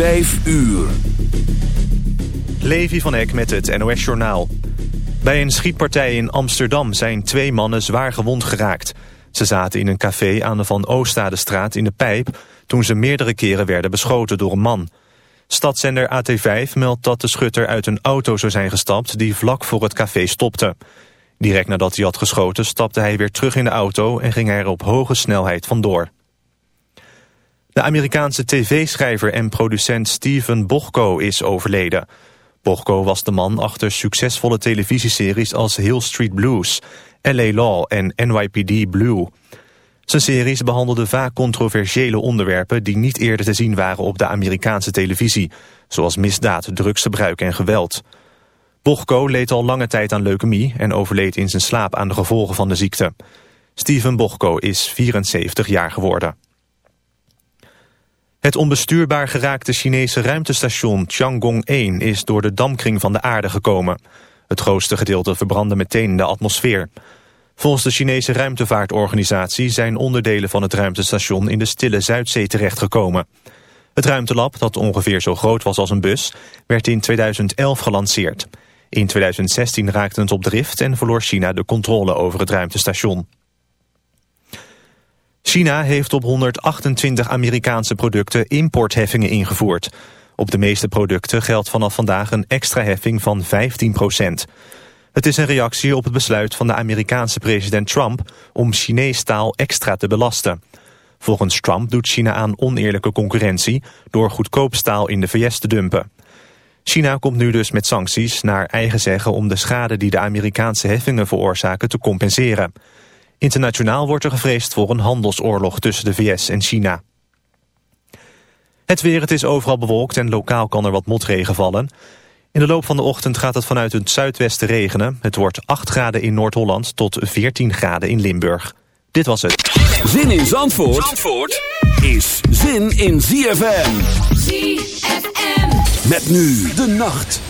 Vijf uur. Levi van Eck met het NOS-journaal. Bij een schietpartij in Amsterdam zijn twee mannen zwaar gewond geraakt. Ze zaten in een café aan de Van Oostadestraat in de Pijp... toen ze meerdere keren werden beschoten door een man. Stadszender AT5 meldt dat de schutter uit een auto zou zijn gestapt... die vlak voor het café stopte. Direct nadat hij had geschoten stapte hij weer terug in de auto... en ging er op hoge snelheid vandoor. De Amerikaanse tv-schrijver en producent Steven Bochco is overleden. Bochco was de man achter succesvolle televisieseries als Hill Street Blues, L.A. Law en NYPD Blue. Zijn series behandelden vaak controversiële onderwerpen die niet eerder te zien waren op de Amerikaanse televisie, zoals misdaad, drugsgebruik en geweld. Bochco leed al lange tijd aan leukemie en overleed in zijn slaap aan de gevolgen van de ziekte. Steven Bochco is 74 jaar geworden. Het onbestuurbaar geraakte Chinese ruimtestation Tiangong-1 is door de damkring van de aarde gekomen. Het grootste gedeelte verbrandde meteen de atmosfeer. Volgens de Chinese ruimtevaartorganisatie zijn onderdelen van het ruimtestation in de stille Zuidzee terechtgekomen. Het ruimtelab, dat ongeveer zo groot was als een bus, werd in 2011 gelanceerd. In 2016 raakte het op drift en verloor China de controle over het ruimtestation. China heeft op 128 Amerikaanse producten importheffingen ingevoerd. Op de meeste producten geldt vanaf vandaag een extra heffing van 15 procent. Het is een reactie op het besluit van de Amerikaanse president Trump... om Chinees staal extra te belasten. Volgens Trump doet China aan oneerlijke concurrentie... door goedkoop staal in de VS te dumpen. China komt nu dus met sancties naar eigen zeggen... om de schade die de Amerikaanse heffingen veroorzaken te compenseren... Internationaal wordt er gevreesd voor een handelsoorlog tussen de VS en China. Het weer, het is overal bewolkt en lokaal kan er wat motregen vallen. In de loop van de ochtend gaat het vanuit het zuidwesten regenen. Het wordt 8 graden in Noord-Holland tot 14 graden in Limburg. Dit was het. Zin in Zandvoort, Zandvoort is zin in ZFM. ZFM. Met nu de nacht.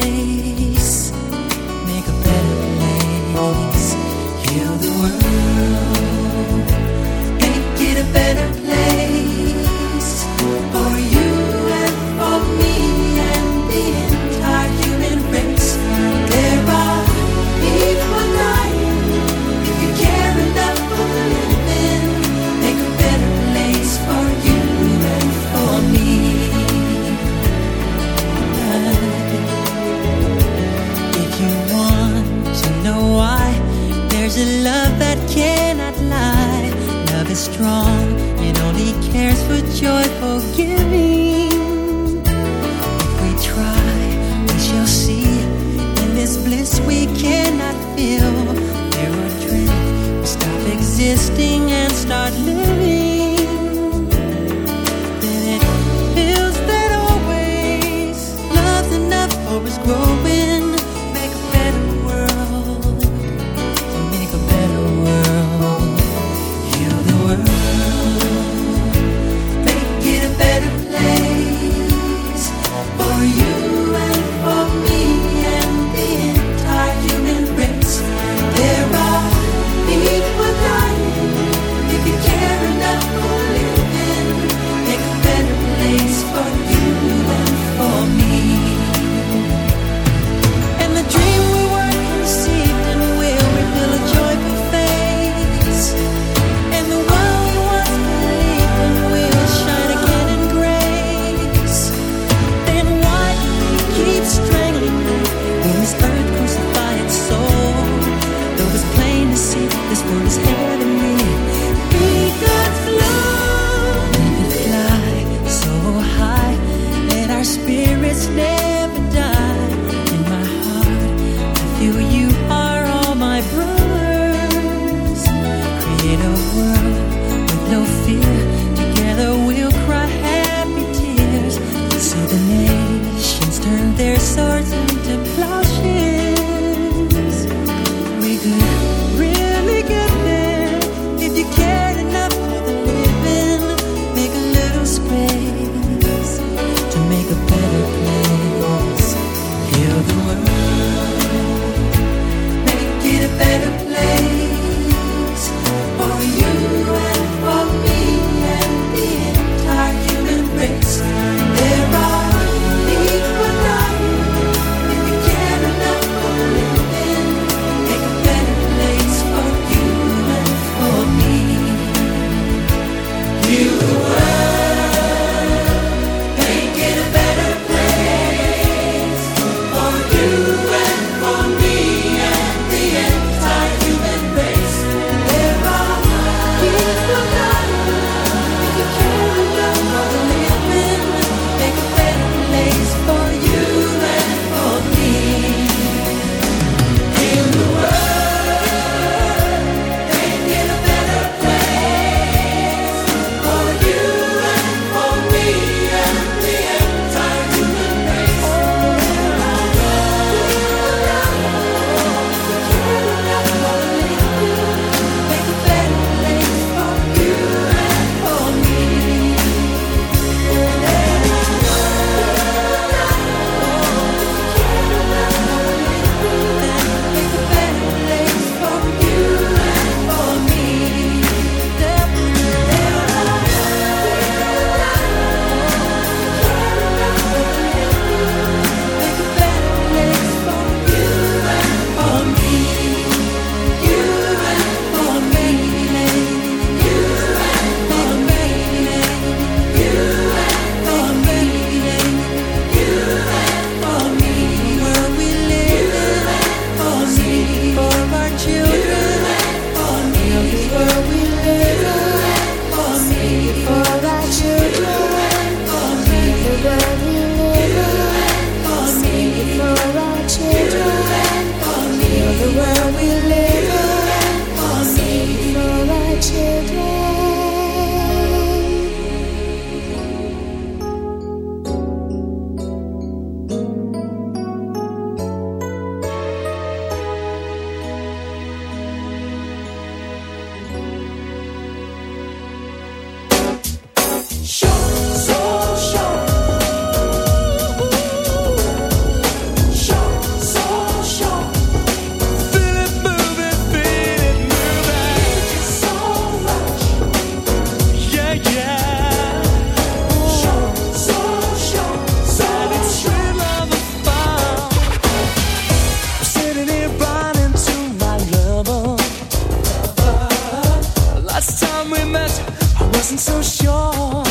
sure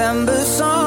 September song,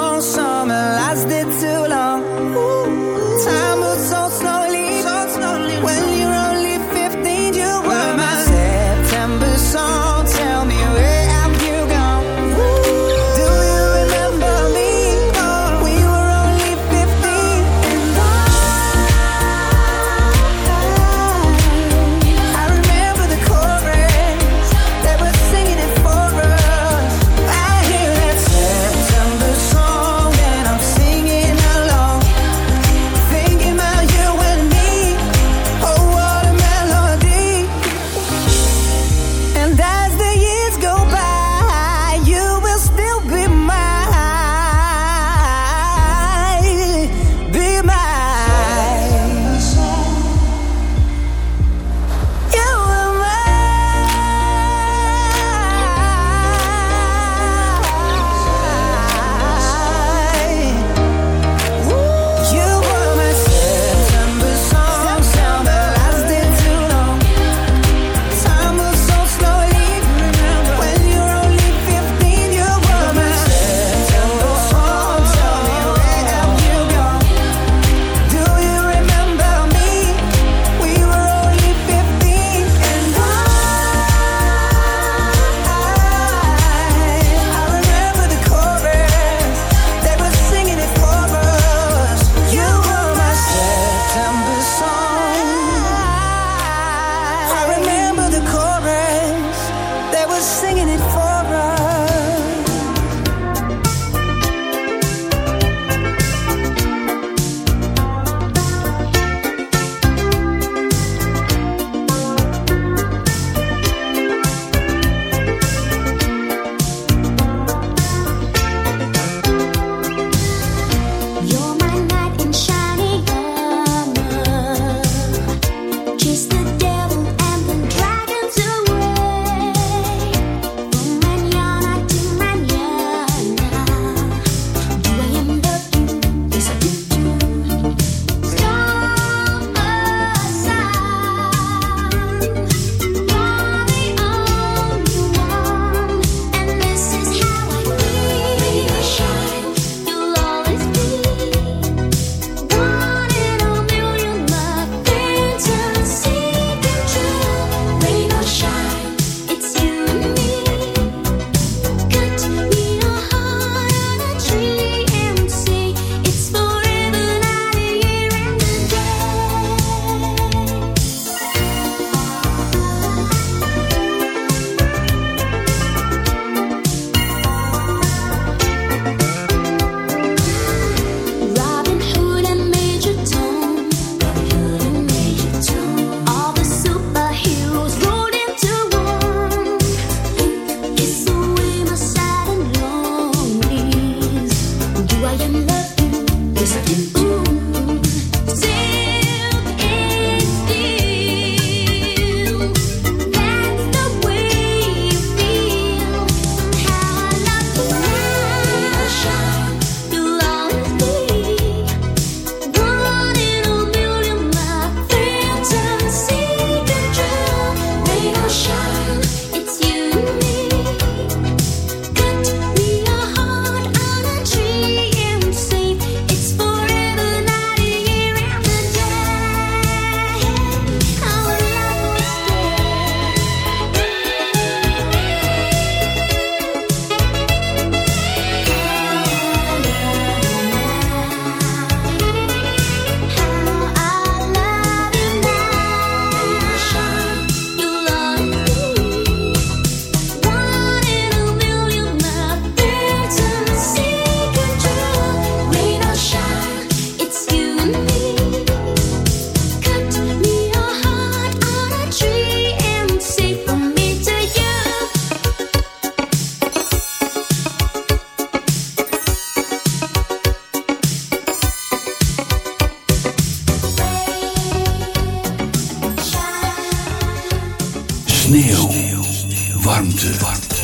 warmte, warmte.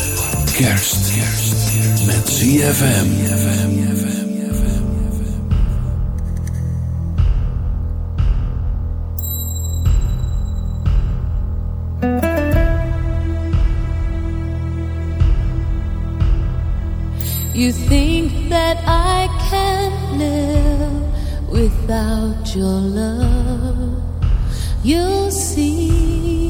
Kerst. kerst met ZFM. You think that I can live without your love? You'll see.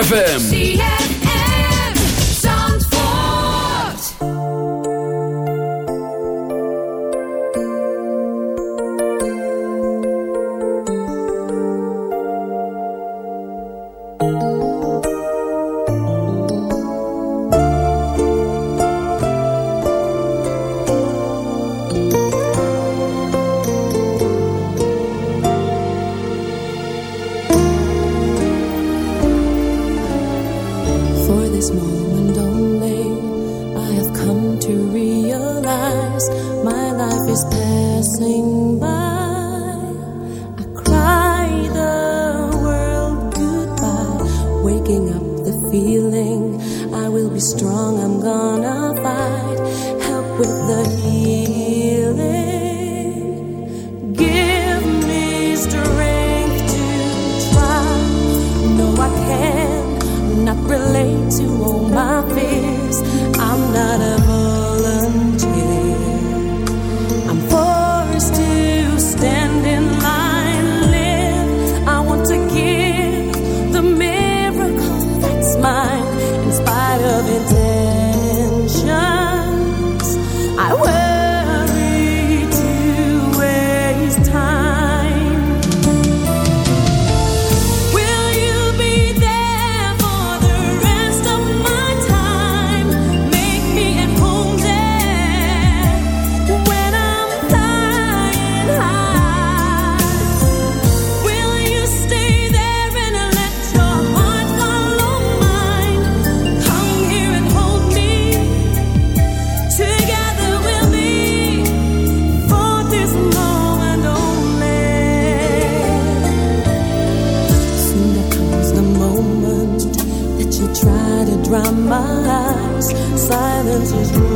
ZFM. silence is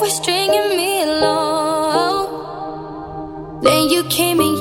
one day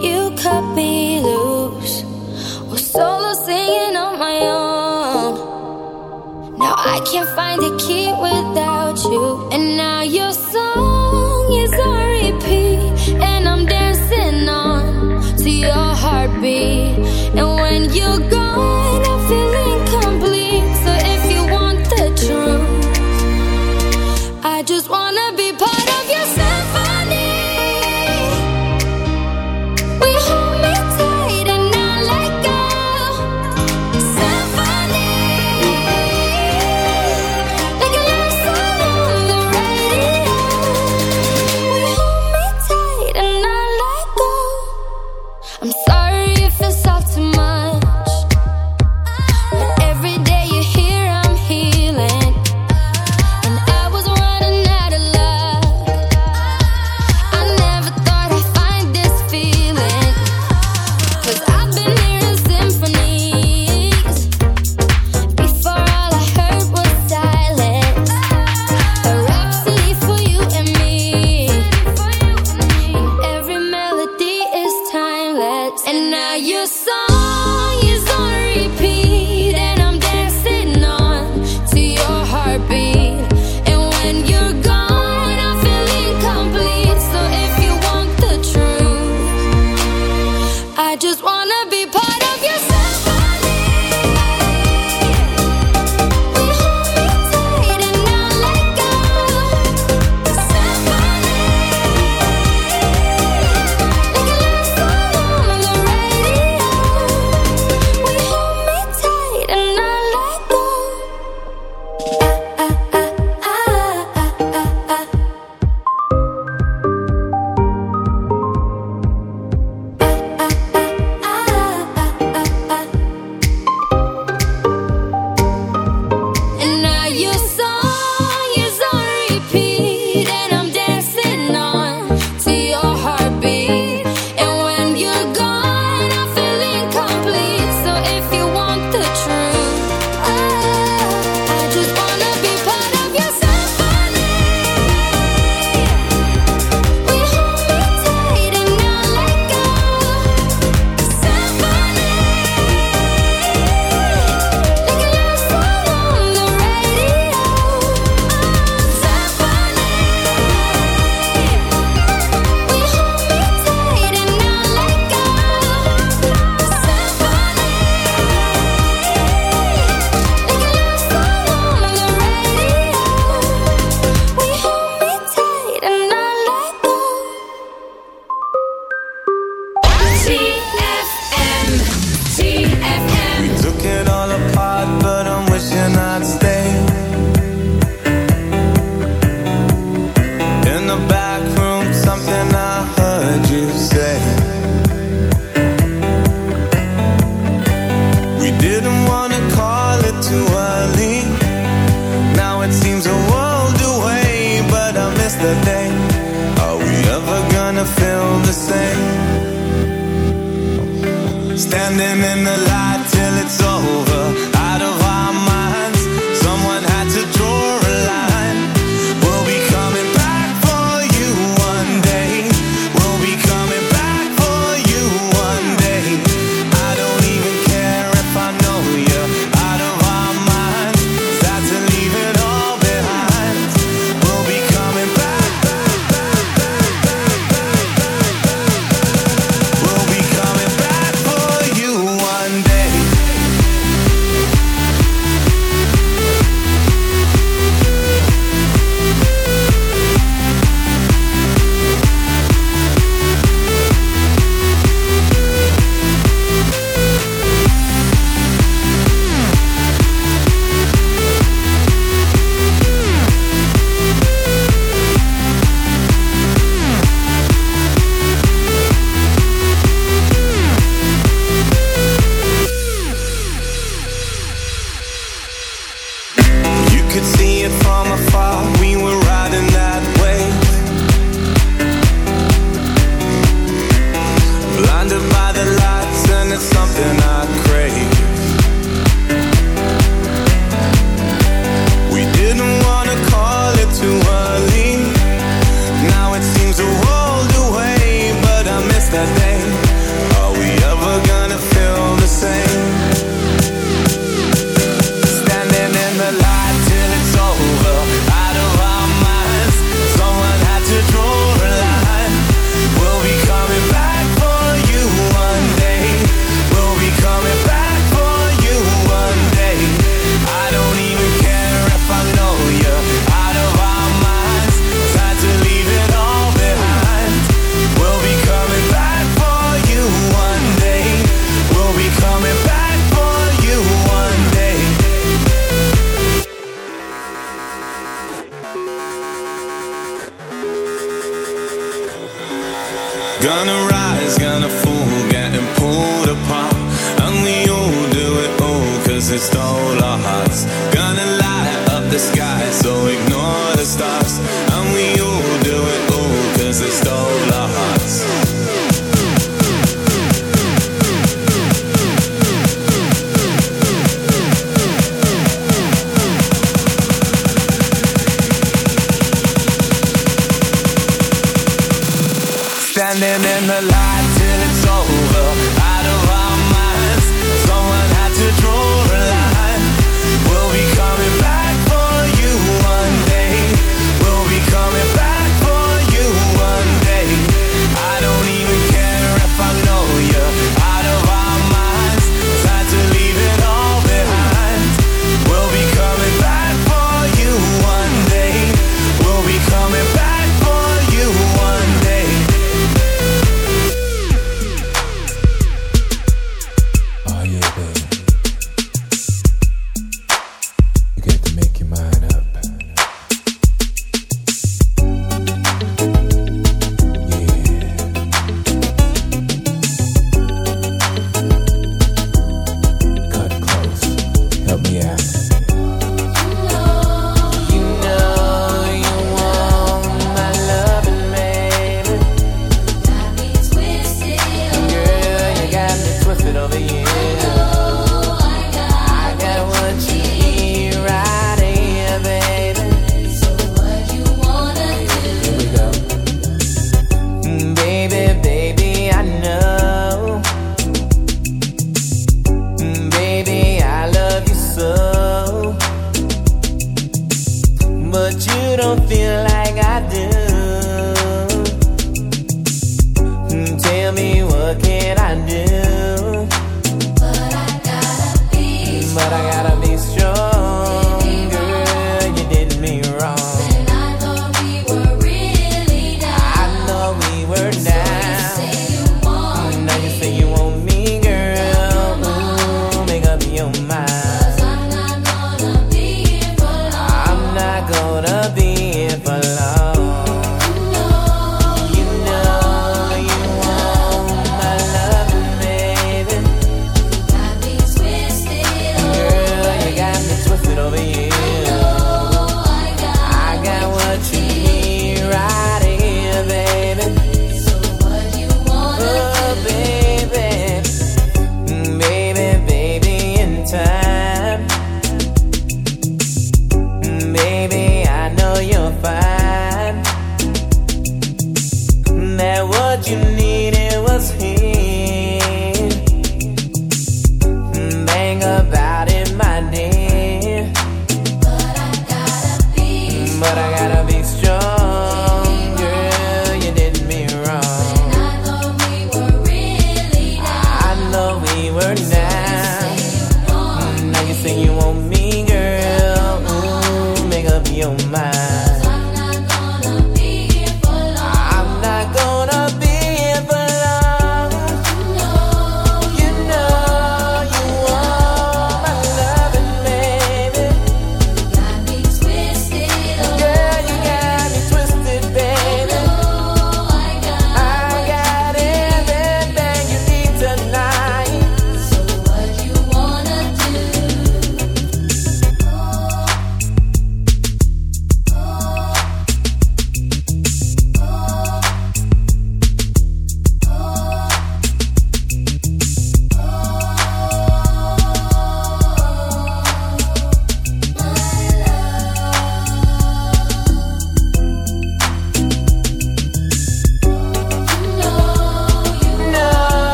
Gonna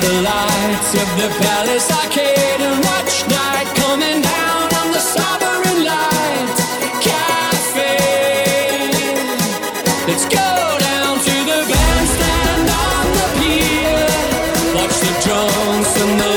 the lights of the palace arcade and watch night coming down on the sovereign lights cafe. Let's go down to the bandstand on the pier, watch the drones and the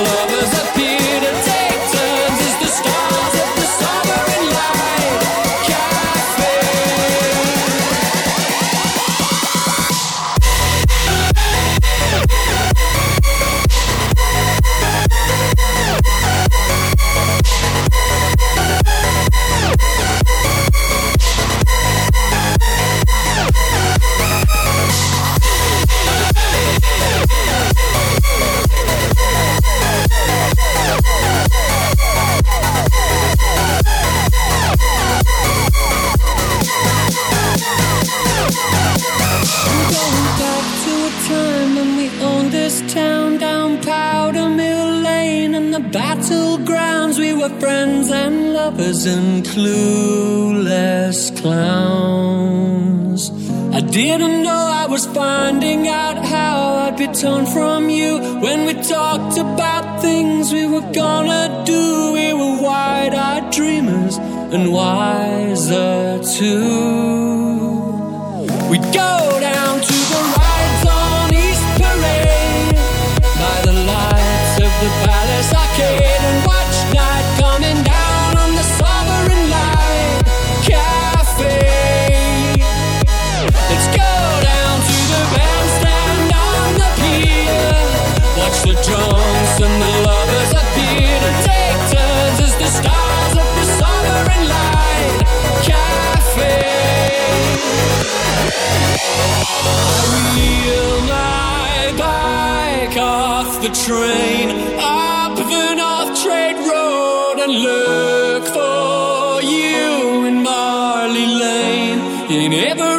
in every